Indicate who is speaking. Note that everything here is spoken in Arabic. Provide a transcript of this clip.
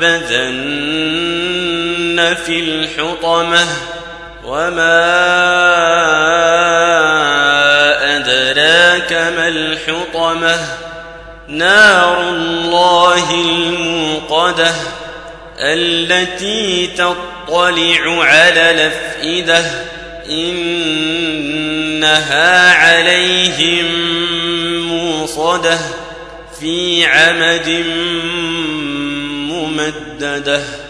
Speaker 1: لينبذن في الحطمة وما أدراك ما الحطمة؟ نار الله الموقدة التي تطلع على الأفئدة إنها عليهم موصدة في عمد ممدده